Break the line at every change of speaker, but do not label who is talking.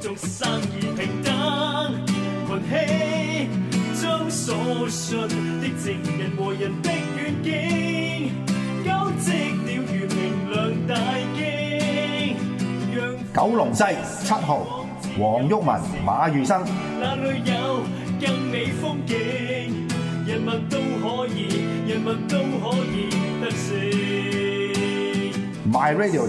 祝生意平等，群起将所信的证人和人的愿景，交织了如明亮大镜。
九龙西七号，黄毓民、马宇生。
那里有更美风景？人物都可以，人物都可以得胜。
myradio.hk。My r i o